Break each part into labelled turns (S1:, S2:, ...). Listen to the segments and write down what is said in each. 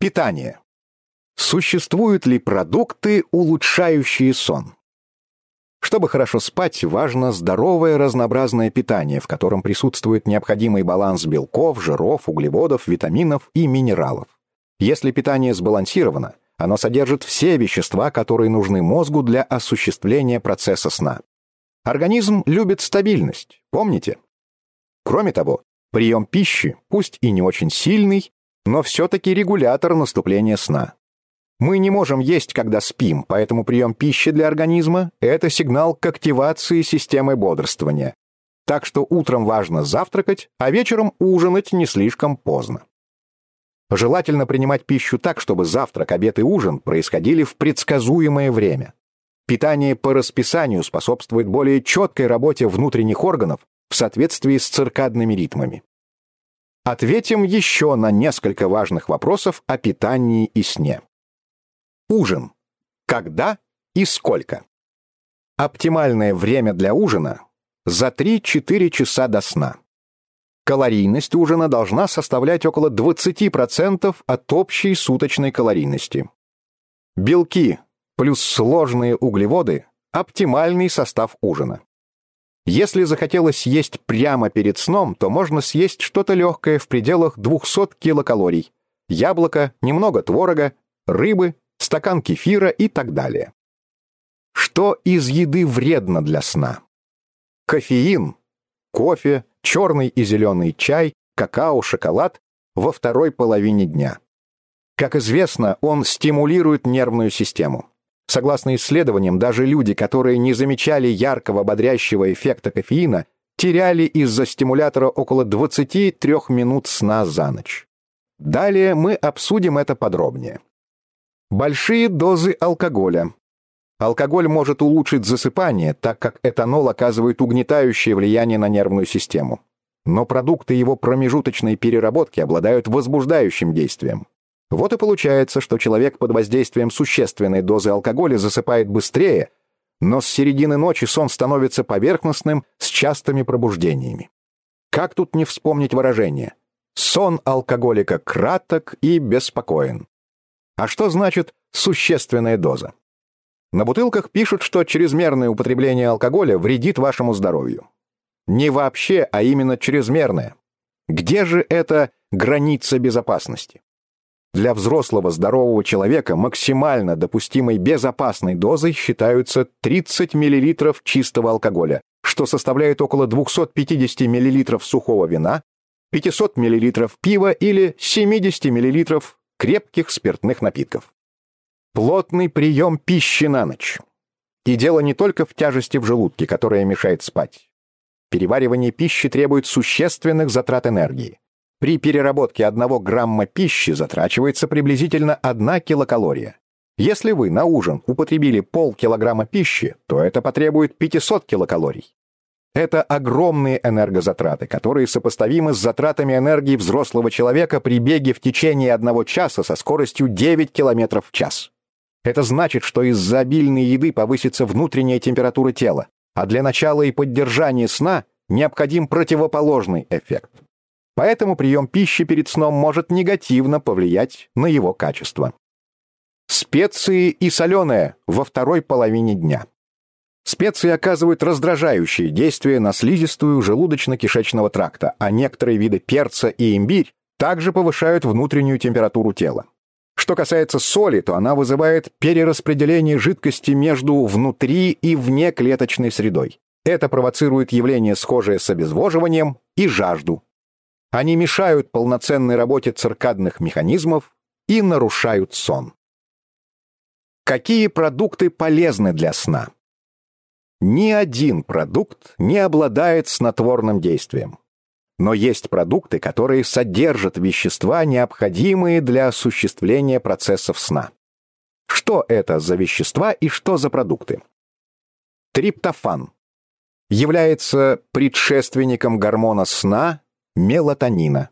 S1: Питание. Существуют ли продукты, улучшающие сон? Чтобы хорошо спать, важно здоровое разнообразное питание, в котором присутствует необходимый баланс белков, жиров, углеводов, витаминов и минералов. Если питание сбалансировано, оно содержит все вещества, которые нужны мозгу для осуществления процесса сна. Организм любит стабильность, помните? Кроме того, прием пищи, пусть и не очень сильный, но все-таки регулятор наступления сна. Мы не можем есть, когда спим, поэтому прием пищи для организма – это сигнал к активации системы бодрствования. Так что утром важно завтракать, а вечером ужинать не слишком поздно. Желательно принимать пищу так, чтобы завтрак, обед и ужин происходили в предсказуемое время. Питание по расписанию способствует более четкой работе внутренних органов в соответствии с циркадными ритмами. Ответим еще на несколько важных вопросов о питании и сне. Ужин. Когда и сколько? Оптимальное время для ужина – за 3-4 часа до сна. Калорийность ужина должна составлять около 20% от общей суточной калорийности. Белки плюс сложные углеводы – оптимальный состав ужина. Если захотелось есть прямо перед сном, то можно съесть что-то легкое в пределах 200 килокалорий. Яблоко, немного творога, рыбы, стакан кефира и так далее. Что из еды вредно для сна? Кофеин, кофе, черный и зеленый чай, какао, шоколад во второй половине дня. Как известно, он стимулирует нервную систему. Согласно исследованиям, даже люди, которые не замечали яркого бодрящего эффекта кофеина, теряли из-за стимулятора около 23 минут сна за ночь. Далее мы обсудим это подробнее. Большие дозы алкоголя. Алкоголь может улучшить засыпание, так как этанол оказывает угнетающее влияние на нервную систему. Но продукты его промежуточной переработки обладают возбуждающим действием. Вот и получается, что человек под воздействием существенной дозы алкоголя засыпает быстрее, но с середины ночи сон становится поверхностным с частыми пробуждениями. Как тут не вспомнить выражение? Сон алкоголика краток и беспокоен. А что значит существенная доза? На бутылках пишут, что чрезмерное употребление алкоголя вредит вашему здоровью. Не вообще, а именно чрезмерное. Где же эта граница безопасности? Для взрослого здорового человека максимально допустимой безопасной дозой считаются 30 мл чистого алкоголя, что составляет около 250 мл сухого вина, 500 мл пива или 70 мл крепких спиртных напитков. Плотный прием пищи на ночь. И дело не только в тяжести в желудке, которая мешает спать. Переваривание пищи требует существенных затрат энергии. При переработке одного грамма пищи затрачивается приблизительно одна килокалория. Если вы на ужин употребили полкилограмма пищи, то это потребует 500 килокалорий. Это огромные энергозатраты, которые сопоставимы с затратами энергии взрослого человека при беге в течение одного часа со скоростью 9 км в час. Это значит, что из-за обильной еды повысится внутренняя температура тела, а для начала и поддержания сна необходим противоположный эффект. Поэтому прием пищи перед сном может негативно повлиять на его качество. Специи и соленое во второй половине дня. Специи оказывают раздражающее действие на слизистую желудочно-кишечного тракта, а некоторые виды перца и имбирь также повышают внутреннюю температуру тела. Что касается соли, то она вызывает перераспределение жидкости между внутри и вне клеточной средой. Это провоцирует явление, схожее с обезвоживанием и жажду, они мешают полноценной работе циркадных механизмов и нарушают сон. Какие продукты полезны для сна? Ни один продукт не обладает снотворным действием. Но есть продукты, которые содержат вещества, необходимые для осуществления процессов сна. Что это за вещества и что за продукты? Триптофан является предшественником гормона сна мелатонина.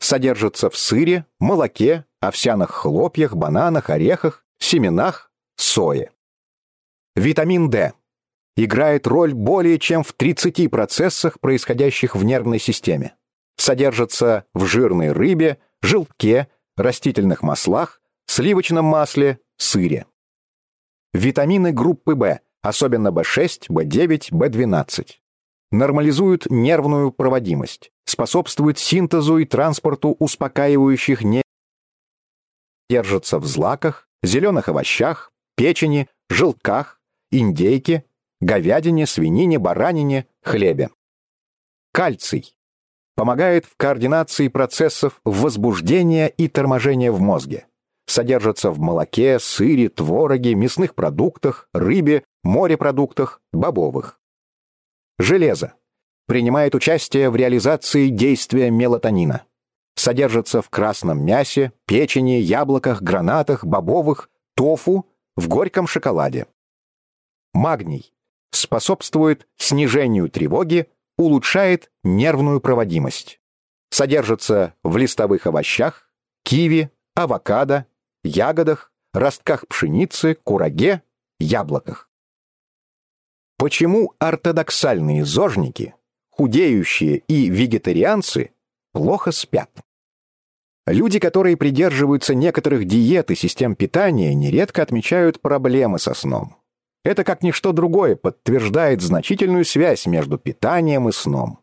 S1: Содержится в сыре, молоке, овсяных хлопьях, бананах, орехах, семенах, сое. Витамин D играет роль более чем в 30 процессах, происходящих в нервной системе. Содержится в жирной рыбе, желтке, растительных маслах, сливочном масле, сыре. Витамины группы В, особенно В6, В9, В12. Нормализуют нервную проводимость, способствуют синтезу и транспорту успокаивающих не держатся в злаках, зеленых овощах, печени, желтках, индейке, говядине, свинине, баранине, хлебе. Кальций. Помогает в координации процессов возбуждения и торможения в мозге. Содержится в молоке, сыре, твороге, мясных продуктах, рыбе, морепродуктах, бобовых. Железо. Принимает участие в реализации действия мелатонина. Содержится в красном мясе, печени, яблоках, гранатах, бобовых, тофу, в горьком шоколаде. Магний. Способствует снижению тревоги, улучшает нервную проводимость. Содержится в листовых овощах, киви, авокадо, ягодах, ростках пшеницы, кураге, яблоках. Почему ортодоксальные зожники, худеющие и вегетарианцы плохо спят? Люди, которые придерживаются некоторых диет и систем питания, нередко отмечают проблемы со сном. Это, как ничто другое, подтверждает значительную связь между питанием и сном.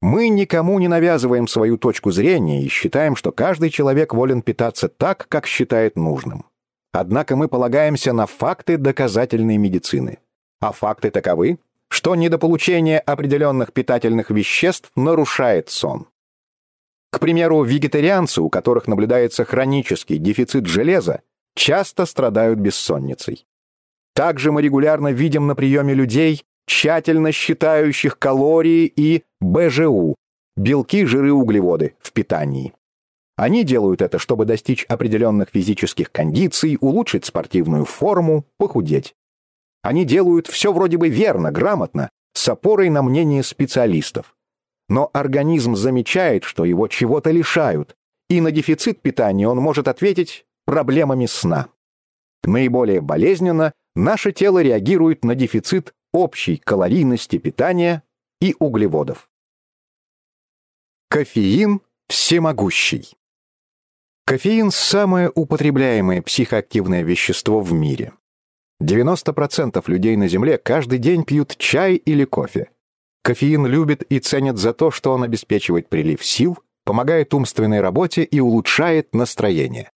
S1: Мы никому не навязываем свою точку зрения и считаем, что каждый человек волен питаться так, как считает нужным. Однако мы полагаемся на факты доказательной медицины. А факты таковы, что недополучение определенных питательных веществ нарушает сон. К примеру, вегетарианцы, у которых наблюдается хронический дефицит железа, часто страдают бессонницей. Также мы регулярно видим на приеме людей, тщательно считающих калории и БЖУ – белки, жиры, углеводы в питании. Они делают это, чтобы достичь определенных физических кондиций, улучшить спортивную форму, похудеть. Они делают все вроде бы верно, грамотно, с опорой на мнение специалистов. Но организм замечает, что его чего-то лишают, и на дефицит питания он может ответить проблемами сна. Наиболее болезненно наше тело реагирует на дефицит общей калорийности питания и углеводов. Кофеин всемогущий. Кофеин – самое употребляемое психоактивное вещество в мире. 90% людей на Земле каждый день пьют чай или кофе. Кофеин любит и ценят за то, что он обеспечивает прилив сил, помогает умственной работе и улучшает настроение.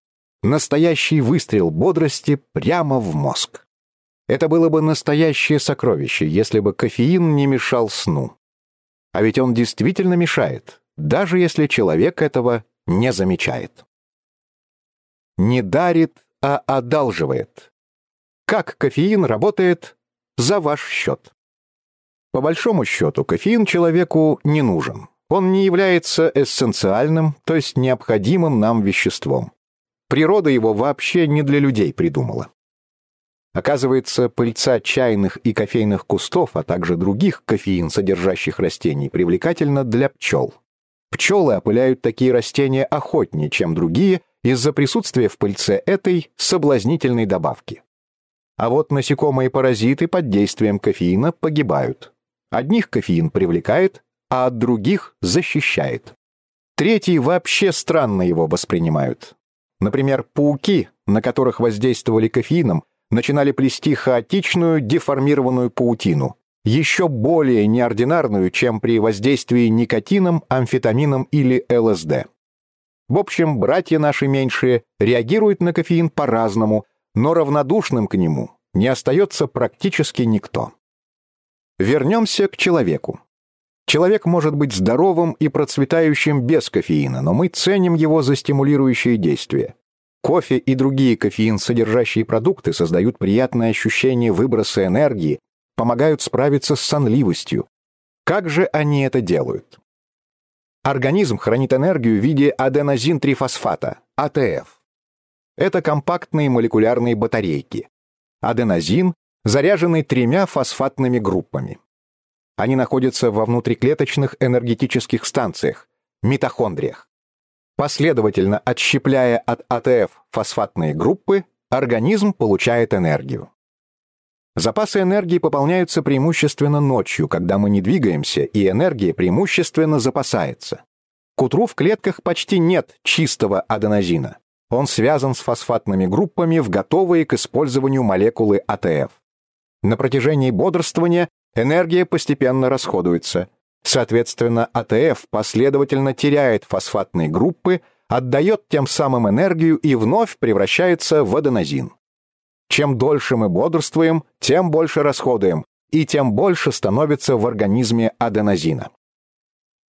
S1: Настоящий выстрел бодрости прямо в мозг. Это было бы настоящее сокровище, если бы кофеин не мешал сну. А ведь он действительно мешает, даже если человек этого не замечает. Не дарит, а одалживает. Как кофеин работает за ваш счет? По большому счету, кофеин человеку не нужен. Он не является эссенциальным, то есть необходимым нам веществом. Природа его вообще не для людей придумала. Оказывается, пыльца чайных и кофейных кустов, а также других кофеин, содержащих растений, привлекательна для пчел. Пчелы опыляют такие растения охотнее, чем другие, из-за присутствия в пыльце этой соблазнительной добавки. А вот насекомые-паразиты под действием кофеина погибают. Одних кофеин привлекает, а от других защищает. Третьи вообще странно его воспринимают. Например, пауки, на которых воздействовали кофеином, начинали плести хаотичную, деформированную паутину, еще более неординарную, чем при воздействии никотином, амфетамином или ЛСД. В общем, братья наши меньшие реагируют на кофеин по-разному, но равнодушным к нему не остается практически никто. Вернемся к человеку. Человек может быть здоровым и процветающим без кофеина, но мы ценим его за стимулирующие действия. Кофе и другие кофеин содержащие продукты создают приятное ощущение выброса энергии, помогают справиться с сонливостью. Как же они это делают? Организм хранит энергию в виде аденозин-трифосфата, АТФ. Это компактные молекулярные батарейки. Аденозин заряженный тремя фосфатными группами. Они находятся во внутриклеточных энергетических станциях, митохондриях. Последовательно отщепляя от АТФ фосфатные группы, организм получает энергию. Запасы энергии пополняются преимущественно ночью, когда мы не двигаемся, и энергия преимущественно запасается. К утру в клетках почти нет чистого аденозина. Он связан с фосфатными группами в готовые к использованию молекулы АТФ. На протяжении бодрствования энергия постепенно расходуется. Соответственно, АТФ последовательно теряет фосфатные группы, отдает тем самым энергию и вновь превращается в аденозин. Чем дольше мы бодрствуем, тем больше расходуем, и тем больше становится в организме аденозина.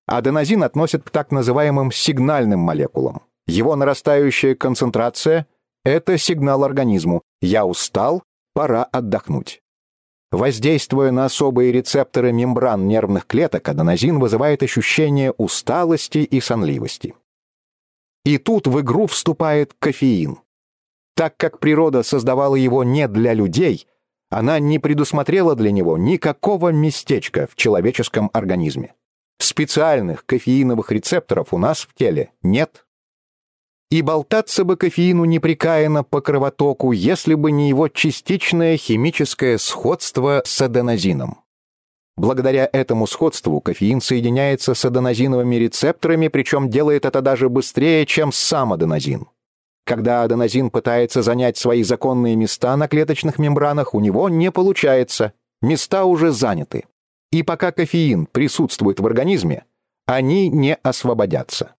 S1: Аденозин относят к так называемым сигнальным молекулам. Его нарастающая концентрация — это сигнал организму «я устал, пора отдохнуть». Воздействуя на особые рецепторы мембран нервных клеток, аденозин вызывает ощущение усталости и сонливости. И тут в игру вступает кофеин. Так как природа создавала его не для людей, она не предусмотрела для него никакого местечка в человеческом организме. Специальных кофеиновых рецепторов у нас в теле нет. И болтаться бы кофеину непрекаянно по кровотоку, если бы не его частичное химическое сходство с аденозином. Благодаря этому сходству кофеин соединяется с аденозиновыми рецепторами, причем делает это даже быстрее, чем сам аденозин. Когда аденозин пытается занять свои законные места на клеточных мембранах, у него не получается, места уже заняты. И пока кофеин присутствует в организме, они не освободятся.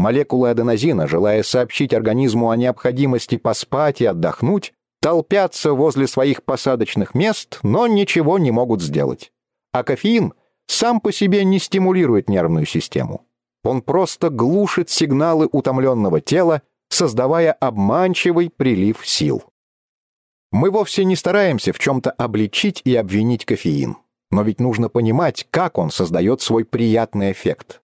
S1: Молекулы аденозина, желая сообщить организму о необходимости поспать и отдохнуть, толпятся возле своих посадочных мест, но ничего не могут сделать. А кофеин сам по себе не стимулирует нервную систему. Он просто глушит сигналы утомленного тела, создавая обманчивый прилив сил. Мы вовсе не стараемся в чем-то обличить и обвинить кофеин, но ведь нужно понимать, как он создает свой приятный эффект.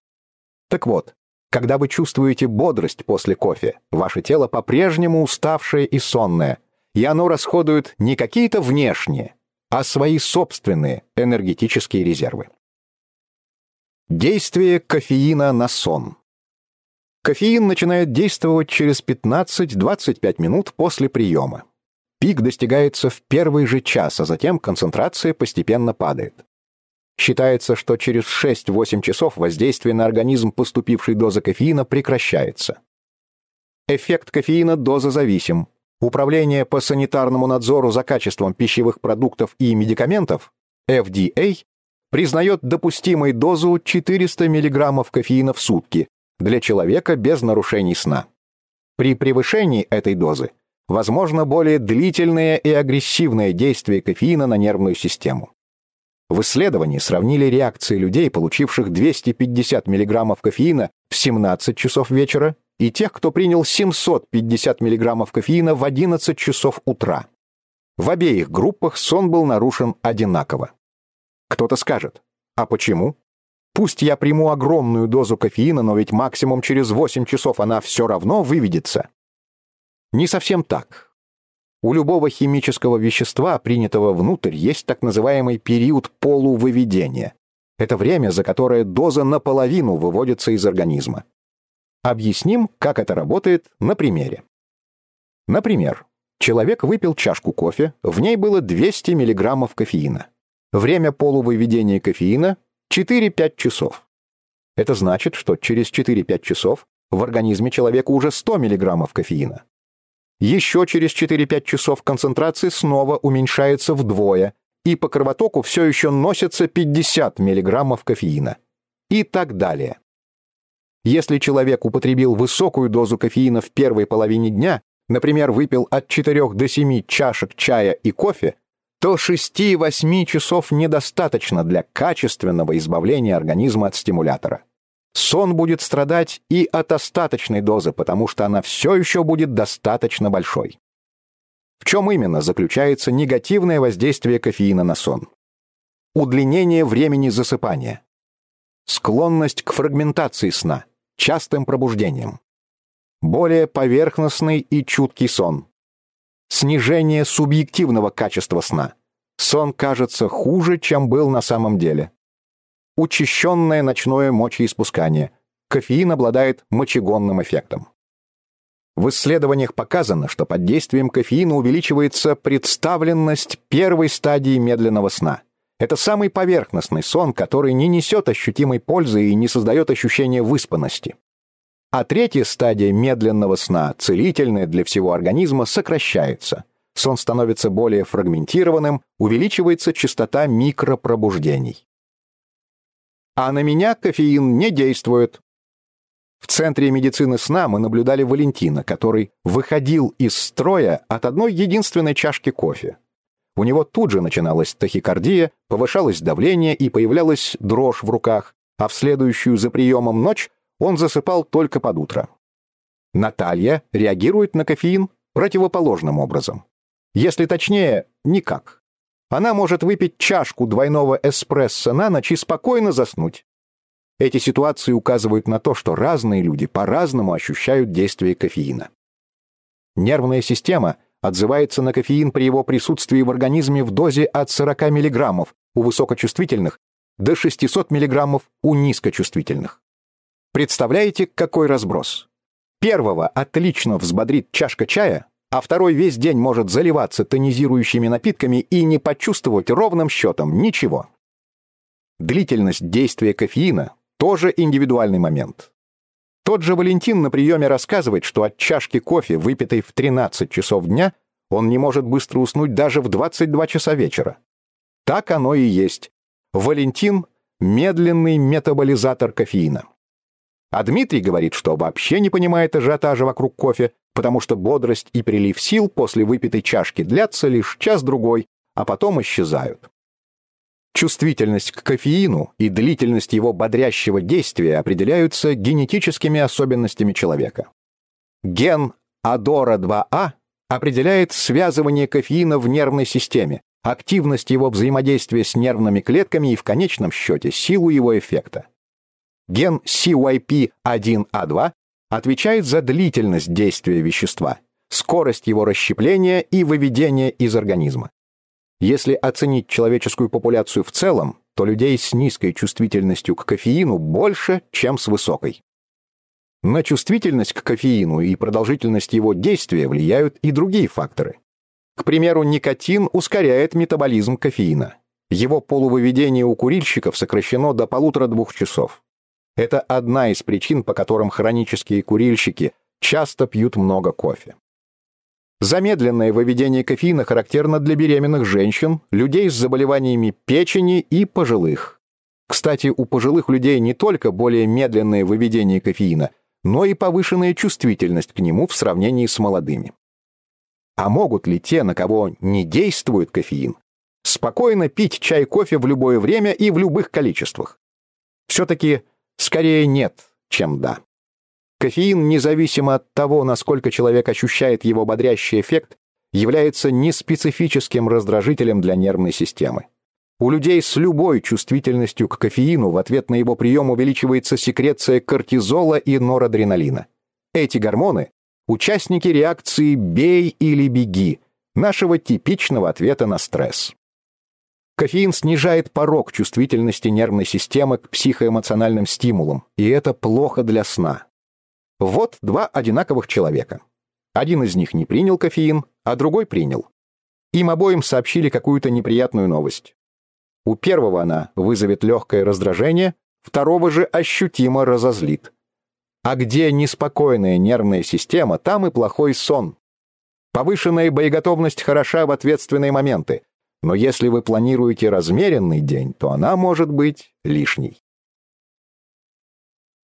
S1: Так вот, когда вы чувствуете бодрость после кофе, ваше тело по-прежнему уставшее и сонное, и оно расходует не какие-то внешние, а свои собственные энергетические резервы. Действие кофеина на сон. Кофеин начинает действовать через 15-25 минут после приема. Пик достигается в первый же час, а затем концентрация постепенно падает. Считается, что через 6-8 часов воздействие на организм поступившей дозы кофеина прекращается. Эффект кофеина дозозависим. Управление по санитарному надзору за качеством пищевых продуктов и медикаментов, FDA, признает допустимой дозу 400 мг кофеина в сутки для человека без нарушений сна. При превышении этой дозы возможно более длительное и агрессивное действие кофеина на нервную систему. В исследовании сравнили реакции людей, получивших 250 мг кофеина в 17 часов вечера, и тех, кто принял 750 мг кофеина в 11 часов утра. В обеих группах сон был нарушен одинаково. Кто-то скажет, а почему? Пусть я приму огромную дозу кофеина, но ведь максимум через 8 часов она все равно выведется. Не совсем так. У любого химического вещества, принятого внутрь, есть так называемый период полувыведения. Это время, за которое доза наполовину выводится из организма. Объясним, как это работает на примере. Например, человек выпил чашку кофе, в ней было 200 мг кофеина. Время полувыведения кофеина — 4-5 часов. Это значит, что через 4-5 часов в организме человека уже 100 мг кофеина. Еще через 4-5 часов концентрация снова уменьшается вдвое, и по кровотоку все еще носится 50 мг кофеина. И так далее. Если человек употребил высокую дозу кофеина в первой половине дня, например, выпил от 4 до 7 чашек чая и кофе, то 6-8 часов недостаточно для качественного избавления организма от стимулятора. Сон будет страдать и от остаточной дозы, потому что она все еще будет достаточно большой. В чем именно заключается негативное воздействие кофеина на сон? Удлинение времени засыпания. Склонность к фрагментации сна, частым пробуждением. Более поверхностный и чуткий сон. Снижение субъективного качества сна. Сон кажется хуже, чем был на самом деле учащенное ночное мочеиспускание. Кофеин обладает мочегонным эффектом. В исследованиях показано, что под действием кофеина увеличивается представленность первой стадии медленного сна. Это самый поверхностный сон, который не несет ощутимой пользы и не создает ощущения выспанности. А третья стадия медленного сна, целительная для всего организма, сокращается. Сон становится более фрагментированным, увеличивается частота микропробуждений. А на меня кофеин не действует. В Центре медицины сна мы наблюдали Валентина, который выходил из строя от одной единственной чашки кофе. У него тут же начиналась тахикардия, повышалось давление и появлялась дрожь в руках, а в следующую за приемом ночь он засыпал только под утро. Наталья реагирует на кофеин противоположным образом. Если точнее, никак. Она может выпить чашку двойного эспрессо на ночь и спокойно заснуть. Эти ситуации указывают на то, что разные люди по-разному ощущают действие кофеина. Нервная система отзывается на кофеин при его присутствии в организме в дозе от 40 мг у высокочувствительных до 600 мг у низкочувствительных. Представляете, какой разброс? Первого отлично взбодрит чашка чая, а второй весь день может заливаться тонизирующими напитками и не почувствовать ровным счетом ничего. Длительность действия кофеина тоже индивидуальный момент. Тот же Валентин на приеме рассказывает, что от чашки кофе, выпитой в 13 часов дня, он не может быстро уснуть даже в 22 часа вечера. Так оно и есть. Валентин – медленный метаболизатор кофеина. А Дмитрий говорит, что вообще не понимает ажиотажа вокруг кофе, потому что бодрость и прилив сил после выпитой чашки длятся лишь час-другой, а потом исчезают. Чувствительность к кофеину и длительность его бодрящего действия определяются генетическими особенностями человека. Ген АДОРА-2А определяет связывание кофеина в нервной системе, активность его взаимодействия с нервными клетками и в конечном счете силу его эффекта. Ген CYP1A2 отвечает за длительность действия вещества, скорость его расщепления и выведения из организма. Если оценить человеческую популяцию в целом, то людей с низкой чувствительностью к кофеину больше, чем с высокой. На чувствительность к кофеину и продолжительность его действия влияют и другие факторы. К примеру, никотин ускоряет метаболизм кофеина. Его полувыведение у курильщиков сокращено до полутора-двух часов. Это одна из причин, по которым хронические курильщики часто пьют много кофе. Замедленное выведение кофеина характерно для беременных женщин, людей с заболеваниями печени и пожилых. Кстати, у пожилых людей не только более медленное выведение кофеина, но и повышенная чувствительность к нему в сравнении с молодыми. А могут ли те, на кого не действует кофеин, спокойно пить чай-кофе в любое время и в любых количествах? Все-таки Скорее нет, чем да. Кофеин, независимо от того, насколько человек ощущает его бодрящий эффект, является неспецифическим раздражителем для нервной системы. У людей с любой чувствительностью к кофеину в ответ на его прием увеличивается секреция кортизола и норадреналина. Эти гормоны – участники реакции «бей или беги», нашего типичного ответа на стресс. Кофеин снижает порог чувствительности нервной системы к психоэмоциональным стимулам, и это плохо для сна. Вот два одинаковых человека. Один из них не принял кофеин, а другой принял. Им обоим сообщили какую-то неприятную новость. У первого она вызовет легкое раздражение, второго же ощутимо разозлит. А где неспокойная нервная система, там и плохой сон. Повышенная боеготовность хороша в ответственные моменты, но если вы планируете размеренный день, то она может быть лишней.